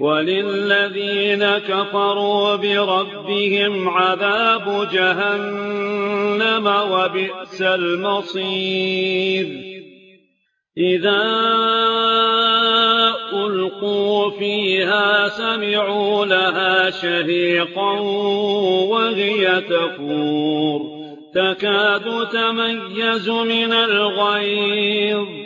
وَلِلَّذِينَ كَفَرُوا بِرَبِّهِمْ عَذَابُ جَهَنَّمَ ۖ وَبِئْسَ الْمَصِيرُ. إِذَا أُلْقُوا فِيهَا سَمِعُوا لَهَا شَهِيقًا وَهِيَ تَفُورُ. تَكَادُ تَمَيَّزُ مِنَ الْغَيْظِ.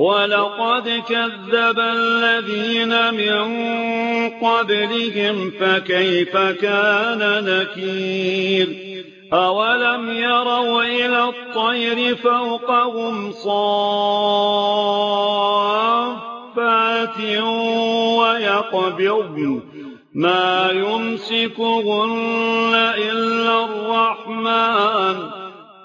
وَلَقَدْ كَذَّبَ الَّذِينَ مِن قَبْلِهِمْ فَكَيْفَ كَانَ نَكِيرِ أَوَلَمْ يَرَوْا إِلَى الطَّيْرِ فَوْقَهُمْ صَافَّاتٍ وَيَقْبِضْنَ مَا يُمْسِكُهُنَّ إِلَّا الرَّحْمَنُ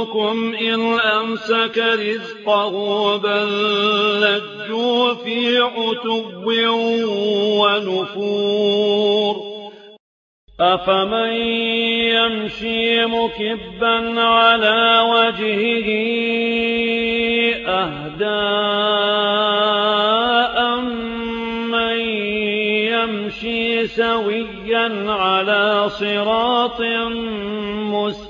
يَرِزُقُكُمْ إِنْ أَمْسَكَ رِزْقَهُ بَل لَّجُّوا فِي عتب وَنُفُورٍ أَفَمَن يَمْشِي مُكِبًّا عَلَىٰ وَجْهِهِ أَهْدَىٰ أَمَّن يَمْشِي سَوِيًّا عَلَىٰ صِرَاطٍ مُّسْتَقِيمٍ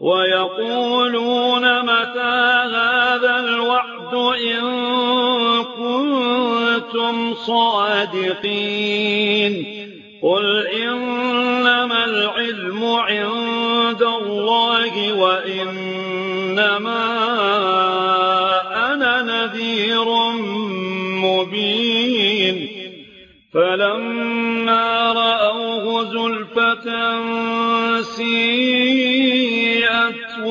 وَيَقُولُونَ مَتَىٰ هَٰذَا الْوَعْدُ إِن كُنتُمْ صَادِقِينَ قُلْ إِنَّمَا الْعِلْمُ عِندَ اللَّهِ وَإِنَّمَا أَنَا نَذِيرٌ مُّبِينٌ فَلَمَّا رَأَوْهُ زُلْفَةً سين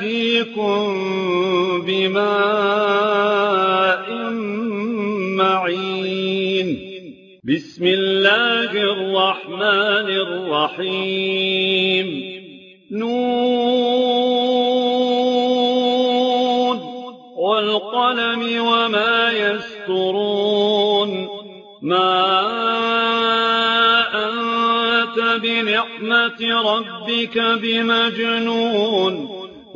يَكْفِيكُم بماء معين. بسم الله الرحمن الرحيم. نون. والقلم وما يسترون ما أنت بنعمة ربك بمجنون.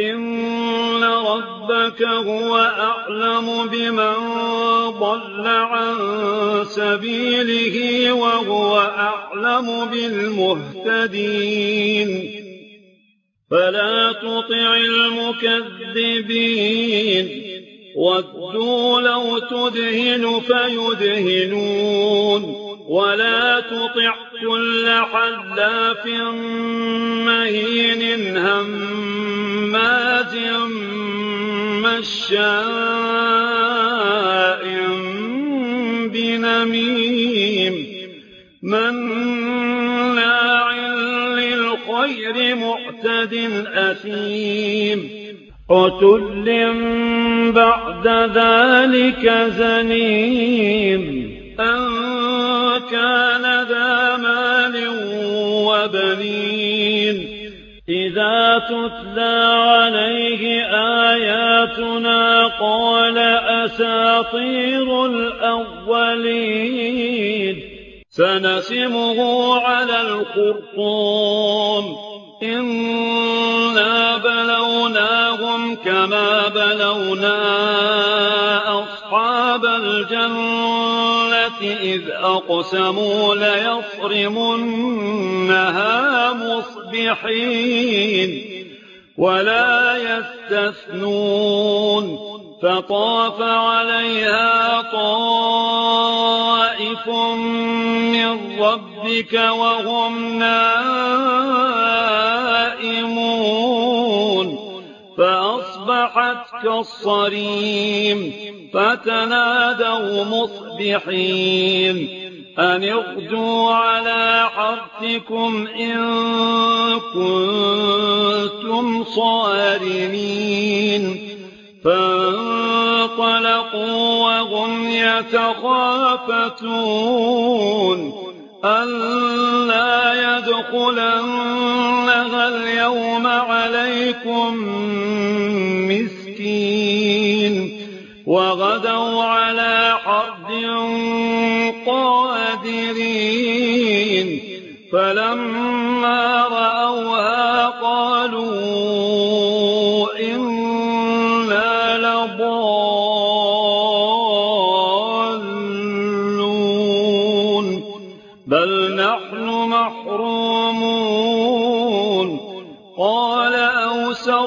إِنَّ رَبَّكَ هُوَ أَعْلَمُ بِمَن ضَلَّ عَن سَبِيلِهِ وَهُوَ أَعْلَمُ بِالْمُهْتَدِينَ فَلَا تُطِعِ الْمُكَذِّبِينَ وَدُّوا لَوْ تُدْهِنُ فَيُدْهِنُونَ ولا تطع كل حلاف مهين هماز مشاء بنميم من مناع للخير معتد أثيم قتل بعد ذلك زنيم أن وَكَانَ ذَا مَالٍ وَبَنِينَ إِذَا تُتْلَى عَلَيْهِ آيَاتُنَا قَالَ أَسَاطِيرُ الْأَوَّلِينَ سَنَسِمُهُ عَلَى الْخُرْطُومِ إِنَّا بَلَوْنَاهُمْ كَمَا بَلَوْنَا أَصْحَابَ الْجَنَّةِ إِذْ أَقْسَمُوا لَيَصْرِمُنَّهَا مُصْبِحِينَ وَلَا يَسْتَثْنُونَ فَطَافَ عَلَيْهَا طَائِفٌ مِّن رَّبِّكَ وَهُمْ نَائِمُونَ فَأَصْبَحَتْ فأصبحت كالصريم فتنادوا مصبحين. أن اغدوا على حرثكم إن كنتم صارمين. فانطلقوا وهم يتخافتون. ألا يدخلنها اليوم عليكم وغدوا على حرد قادرين. فلما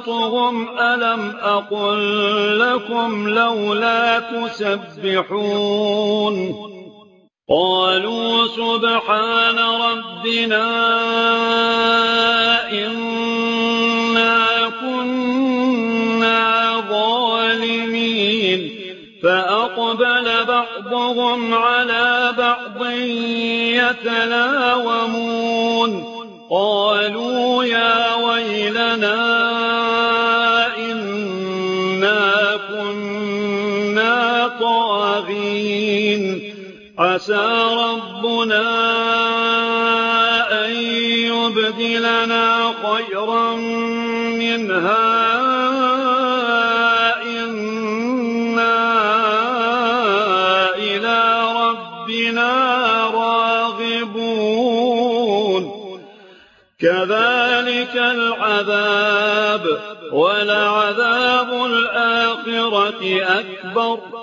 تَطْغُمْ أَلَمْ أَقُل لَّكُمْ لَوْلَا تُسَبِّحُونَ قَالُوا سُبْحَانَ رَبِّنَا إِنَّا كُنَّا ظَالِمِينَ فَأَقْبَلَ بَعْضُهُمْ عَلَىٰ بَعْضٍ يَتَلَاوَمُونَ قَالُوا يَا وَيْلَنَا عَسَىٰ رَبُّنَا أَن يُبْدِلَنَا خَيْرًا مِّنْهَا. إِنَّا إِلَىٰ رَبِّنَا رَاغِبُونَ. كَذَٰلِكَ الْعَذَابُ ۖ وَلَعَذَابُ الْآخِرَةِ أَكْبَرُ.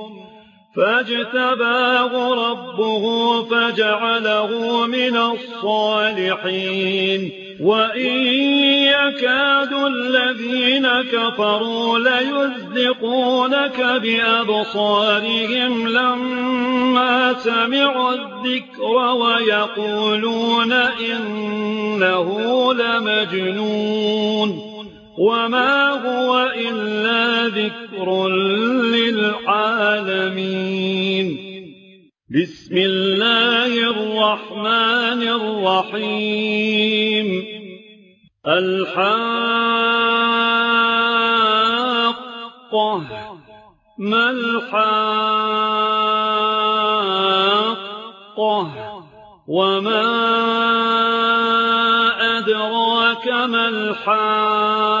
فاجتباه ربه فجعله من الصالحين. وإن يكاد الذين كفروا ليزدقونك بأبصارهم لما سمعوا الذكر ويقولون إنه لمجنون. وما هو إلا ذكر للعالمين بسم الله الرحمن الرحيم الحق ما الحق وما أدراك ما الحق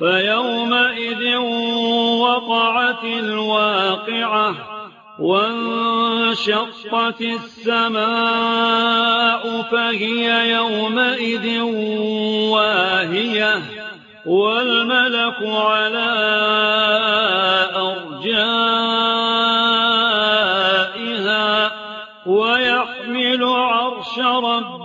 فيومئذ وقعت الواقعة وانشقت السماء فهي يومئذ واهية والملك على أرجائها ويحمل عرش ربه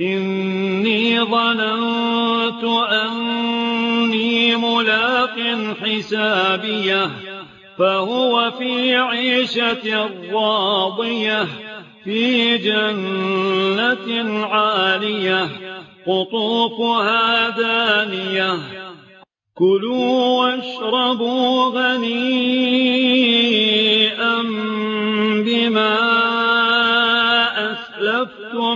إني ظننت أني ملاق حسابيه فهو في عيشة راضية في جنة عالية قطوفها دانية كلوا واشربوا غنيئا بما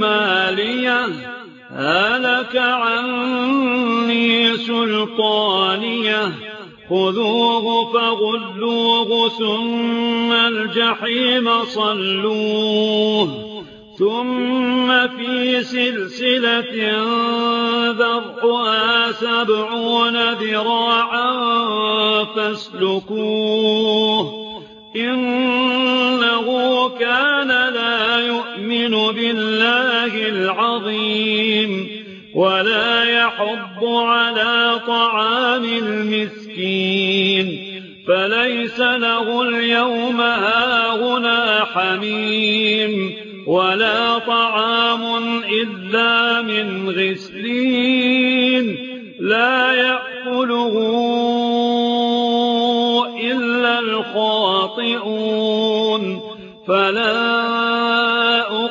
ماليه هلك عني سلطانية. خذوه فغلوه ثم الجحيم صلوه. ثم في سلسلة ذرعها سبعون ذراعا فاسلكوه. إنه كان لا يؤمن يؤمن بالله العظيم ولا يحض على طعام المسكين فليس له اليوم هاهنا حميم ولا طعام إلا من غسلين لا يأكله إلا الخاطئون فلا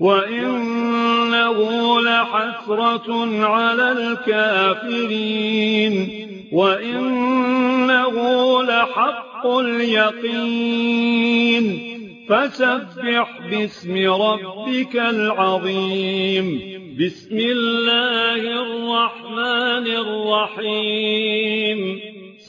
وَإِنَّهُ لَحَسْرَةٌ عَلَى الْكَافِرِينَ وَإِنَّهُ لَحَقُّ الْيَقِينِ فسبح باسم ربك العظيم بسم الله الرحمن الرحيم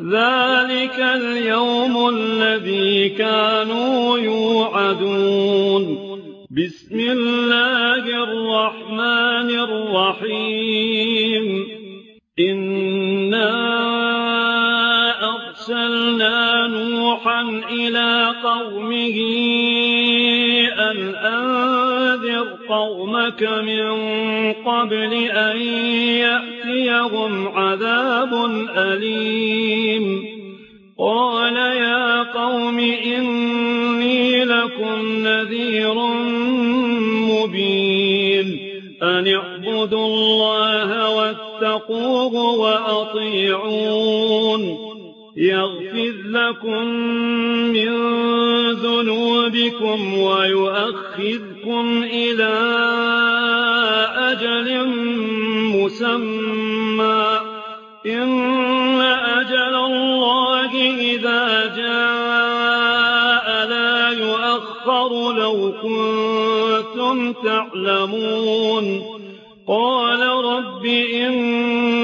ذلك اليوم الذي كانوا يوعدون. بسم الله الرحمن الرحيم. إنا أرسلنا نوحا إلى قومه قومك من قبل أن يأتيهم عذاب أليم. قال يا قوم إني لكم نذير مبين. أن اعبدوا الله واتقوه وأطيعون. يغفر لكم من ذنوبكم ويؤخذكم إلى أجل مسمى. إن أجل الله إذا جاء لا يؤخر لو كنتم تعلمون. قال رب إن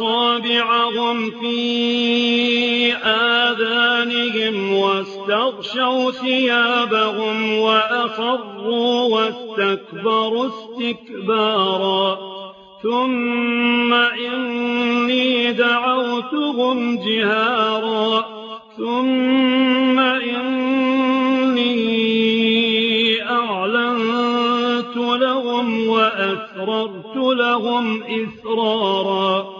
أَصَابِعَهُمْ فِي آذَانِهِمْ وَاسْتَغْشَوْا ثِيَابَهُمْ وَأَصَرُّوا وَاسْتَكْبَرُوا اسْتِكْبَارًا. ثُمَّ إِنِّي دَعَوْتُهُمْ جِهَارًا. ثُمَّ إِنِّي أَعْلَنتُ لَهُمْ وَأَسْرَرْتُ لَهُمْ إِسْرَارًا.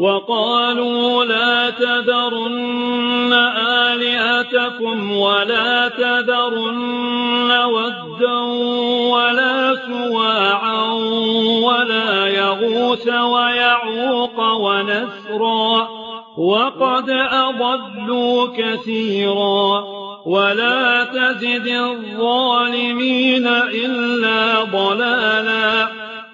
وقالوا لا تذرن آلهتكم ولا تذرن ودا ولا سواعا ولا يغوس ويعوق ونسرا وقد أضلوا كثيرا ولا تزد الظالمين إلا ضلالا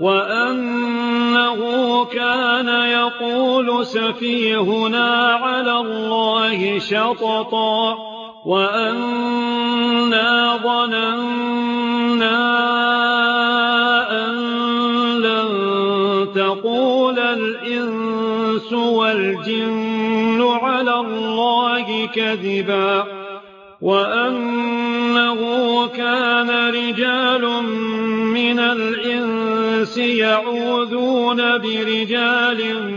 وَأَنَّهُ كَانَ يَقُولُ سَفِيهُنَا عَلَى اللَّهِ شَطَطًا وَأَنَّا ظَنَنَّا أَن لَّن تَقُولَ الْإِنسُ وَالْجِنُّ عَلَى اللَّهِ كَذِبًا وَأَنَّهُ كَانَ رِجَالٌ مِّنَ الْإِنسِ الإنس يعوذون برجال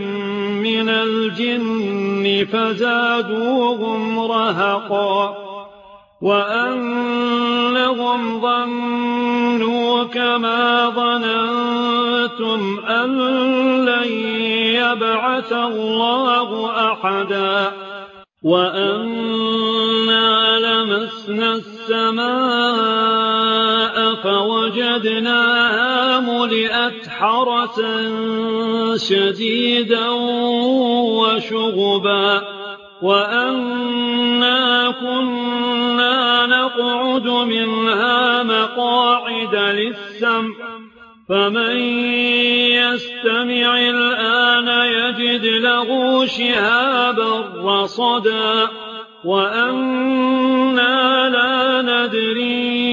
من الجن فزادوهم رهقا وأنهم ظنوا كما ظننتم أن لن يبعث الله أحدا وأنا لمسنا السماء فوجدناها ملئت حرسا شديدا وشغبا وأنا كنا نقعد منها مقاعد للسمع فمن يستمع الآن يجد له شهابا رصدا وأنا لا ندري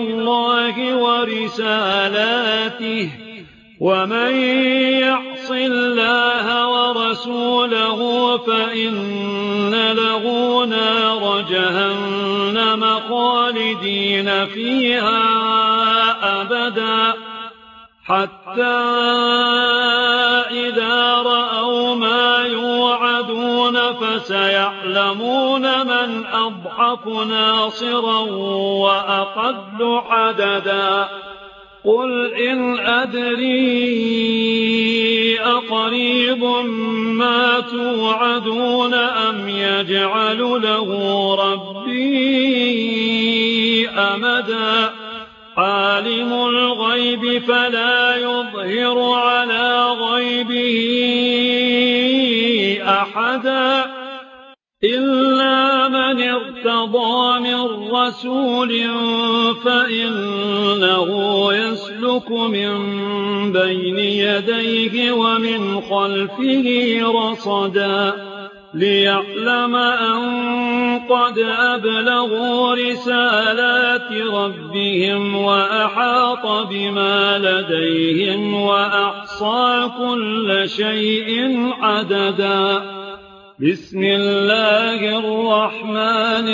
اللَّهِ وَرِسَالَاتِهِ وَمَن يَعْصِ اللَّهَ وَرَسُولَهُ فَإِنَّ لَهُ نَارَ جَهَنَّمَ خَالِدِينَ فِيهَا أَبَدًا حَتَّىٰ يَعْلَمُونَ مَنْ أَضْعَفُ نَاصِرًا وَأَقَلُّ عَدَدًا. قُلْ إِنْ أَدْرِي أَقَرِيبٌ مَا تُوعَدُونَ أَمْ يَجْعَلُ لَهُ رَبِّي أَمَدًا. عالم الغيب فلا يظهر على غيبه أحدا. إلا من ارتضى من رسول فإنه يسلك من بين يديه ومن خلفه رصدا ليعلم أن قد أبلغوا رسالات ربهم وأحاط بما لديهم وأحصى كل شيء عددا بسم الله الرحمن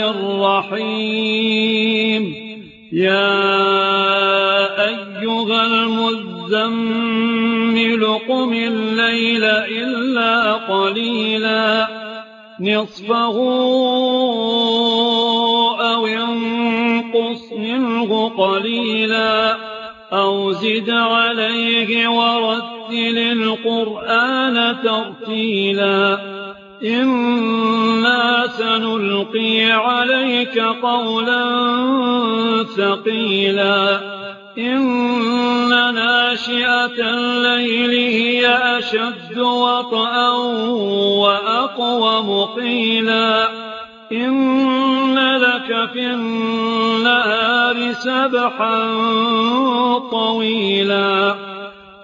الرحيم. يا أيها المزمل قم الليل إلا قليلا. نصفه أو ينقص منه قليلا. أو زد عليه ورتل القرآن ترتيلا. إنا سنلقي عليك قولا ثقيلا إن ناشئة الليل هي أشد وطأا وأقوم قيلا إن لك في النهار سبحا طويلا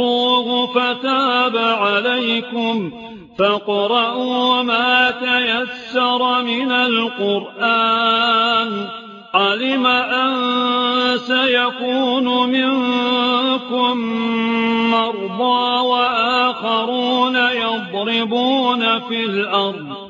فاذوقوه فتاب عليكم فاقرأوا ما تيسر من القرآن علم أن سيكون منكم مرضى وآخرون يضربون في الأرض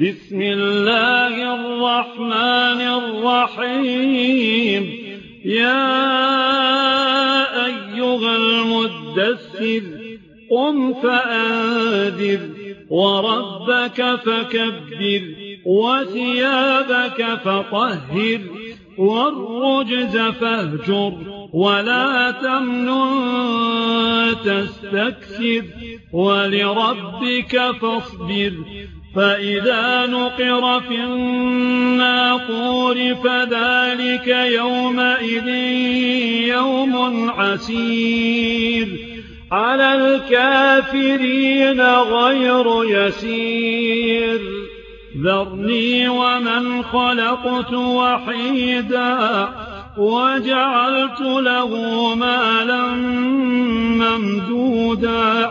بسم الله الرحمن الرحيم. يا أيها المدسر قم فأنذر وربك فكبر وثيابك فطهر والرجز فاهجر ولا تمنن تستكثر ولربك فاصبر. فَإِذَا نُقِرَ فِي النَّاقُورِ فَذَلِكَ يَوْمَئِذٍ يَوْمٌ عَسِيرٌ عَلَى الْكَافِرِينَ غَيْرُ يَسِيرٍ ذَرْنِي وَمَنْ خَلَقْتُ وَحِيدًا وَجَعَلْتُ لَهُ مَالًا مَمْدُودًا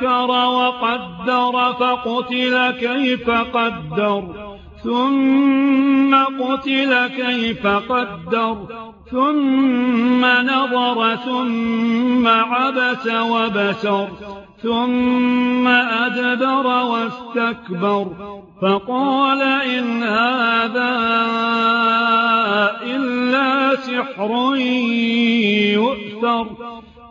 ذكر وقدر فقتل كيف قدر ثم قتل كيف قدر ثم نظر ثم عبس وبشر ثم أدبر واستكبر فقال إن هذا إلا سحر يؤثر.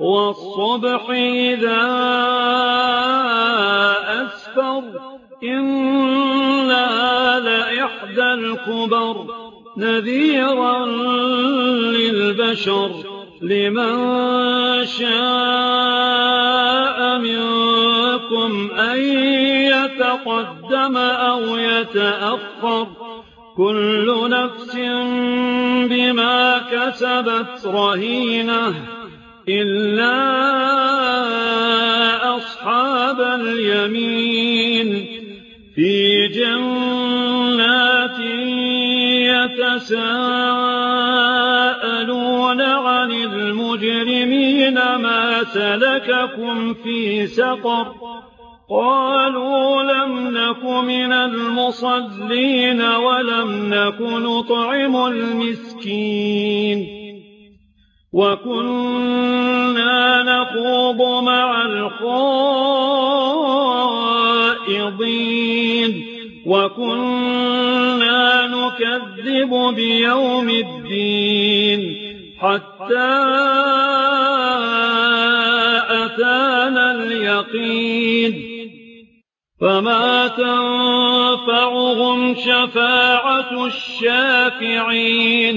والصبح إذا أسفر إلا لإحدى الكبر. نذيرا للبشر لمن شاء منكم أن يتقدم أو يتأخر. كل نفس بما كسبت رهينة. إِلَّا أَصْحَابَ الْيَمِينِ فِي جَنَّاتٍ يَتَسَاءَلُونَ عَنِ الْمُجْرِمِينَ مَا سَلَكَكُمْ فِي سَقَرَ قَالُوا لَمْ نَكُ مِنَ الْمُصَلِّينَ وَلَمْ نَكُ نُطْعِمُ الْمِسْكِينَ وَكُنَّا نَخُوضُ مَعَ الْخَائِضِينَ وَكُنَّا نُكَذِّبُ بِيَوْمِ الدِّينِ حَتَّى أَتَانَا الْيَقِينُ فَمَا تَنفَعُهُمْ شَفَاعَةُ الشَّافِعِينَ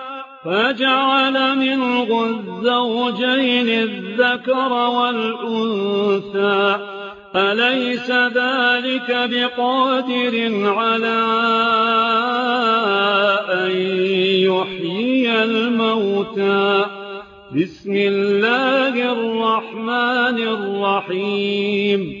فجعل منه الزوجين الذكر والأنثى. أليس ذلك بقادر على أن يحيي الموتى؟ بسم الله الرحمن الرحيم.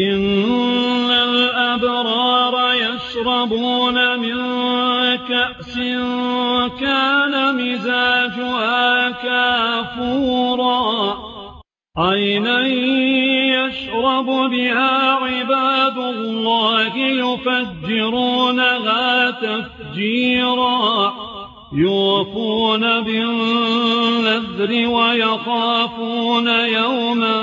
إِنَّ الْأَبْرَارَ يَشْرَبُونَ مِن كَأْسٍ كَانَ مِزَاجُهَا كَافُورًا عَيْنًا يَشْرَبُ بِهَا عِبَادُ اللَّهِ يُفَجِّرُونَهَا تَفْجِيرًا يوفون بالنذر ويخافون يوما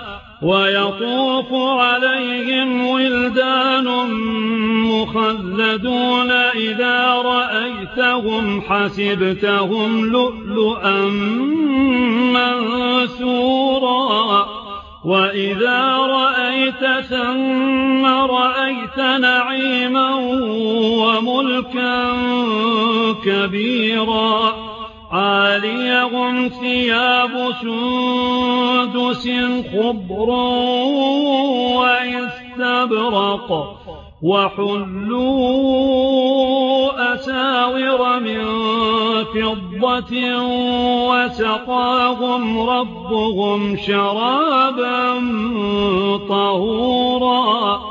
ويطوف عليهم ولدان مخلدون إذا رأيتهم حسبتهم لؤلؤا منسورا وإذا رأيت ثم رأيت نعيما وملكا كبيرا عاليهم ثياب سندس خبر ويستبرق وحلوا أساور من فضة وسقاهم ربهم شرابا طهورا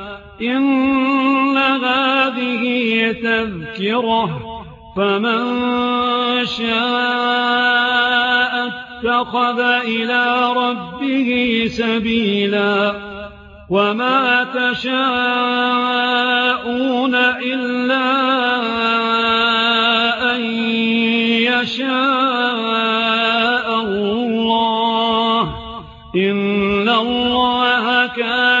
إن هذه تذكرة فمن شاء اتخذ إلى ربه سبيلا وما تشاءون إلا أن يشاء الله. إن الله كان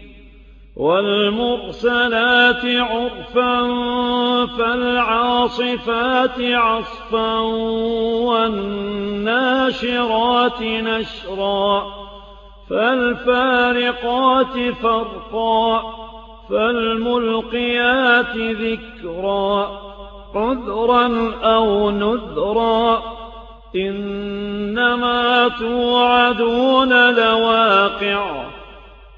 وَالْمُرْسَلَاتِ عُرْفًا فَالْعَاصِفَاتِ عَصْفًا وَالنَّاشِرَاتِ نَشْرًا فَالْفَارِقَاتِ فَرْقًا فَالْمُلْقِيَاتِ ذِكْرًا عُذْرًا أَوْ نُذْرًا إِنَّمَا تُوعَدُونَ لَوَاقِعٌ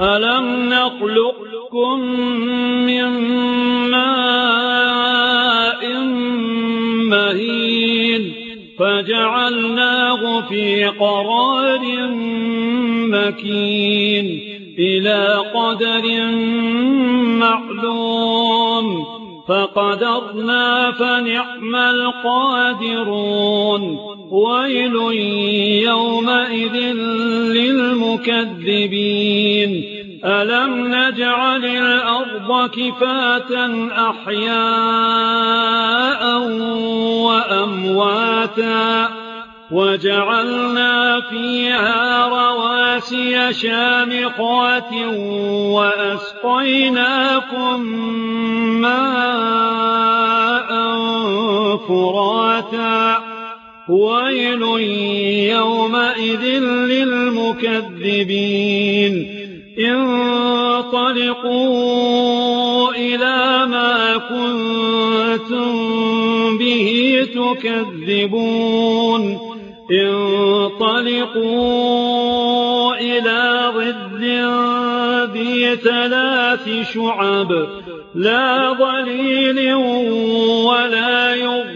ألم نخلقكم من ماء مهين فجعلناه في قرار مكين إلى قدر معلوم فقدرنا فنعم القادرون ويل يومئذ للمكذبين ألم نجعل الأرض كفاة أحياء وأمواتا وجعلنا فيها رواسي شامقات وأسقيناكم ماء فراتا ويل يومئذ للمكذبين انطلقوا إلى ما كنتم به تكذبون انطلقوا إلى ضد ذي ثلاث شعب لا ظليل ولا يغلق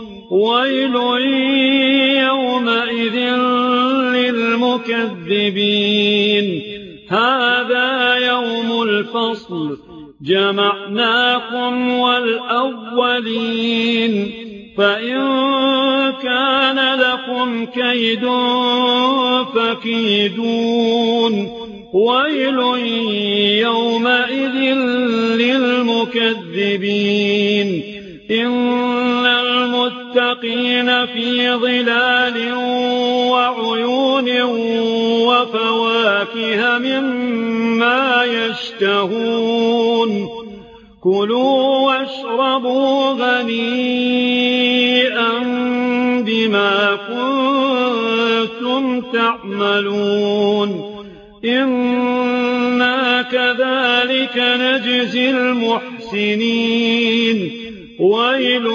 ويل يومئذ للمكذبين هذا يوم الفصل جمعناكم والأولين فإن كان لكم كيد فكيدون ويل يومئذ للمكذبين إن المت المتقين في ظلال وعيون وفواكه مما يشتهون. كلوا واشربوا غنيئا بما كنتم تعملون. إنا كذلك نجزي المحسنين. ويل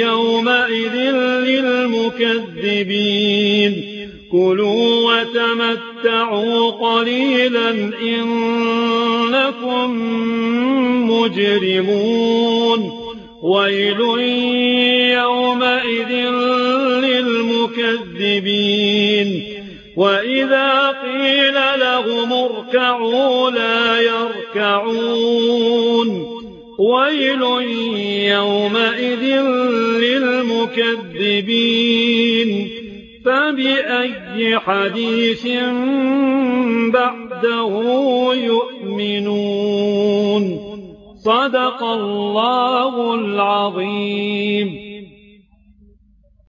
يومئذ للمكذبين كلوا وتمتعوا قليلا إنكم مجرمون ويل يومئذ للمكذبين وإذا قيل لهم اركعوا لا يركعون ويل يومئذ للمكذبين فبأي حديث بعده يؤمنون صدق الله العظيم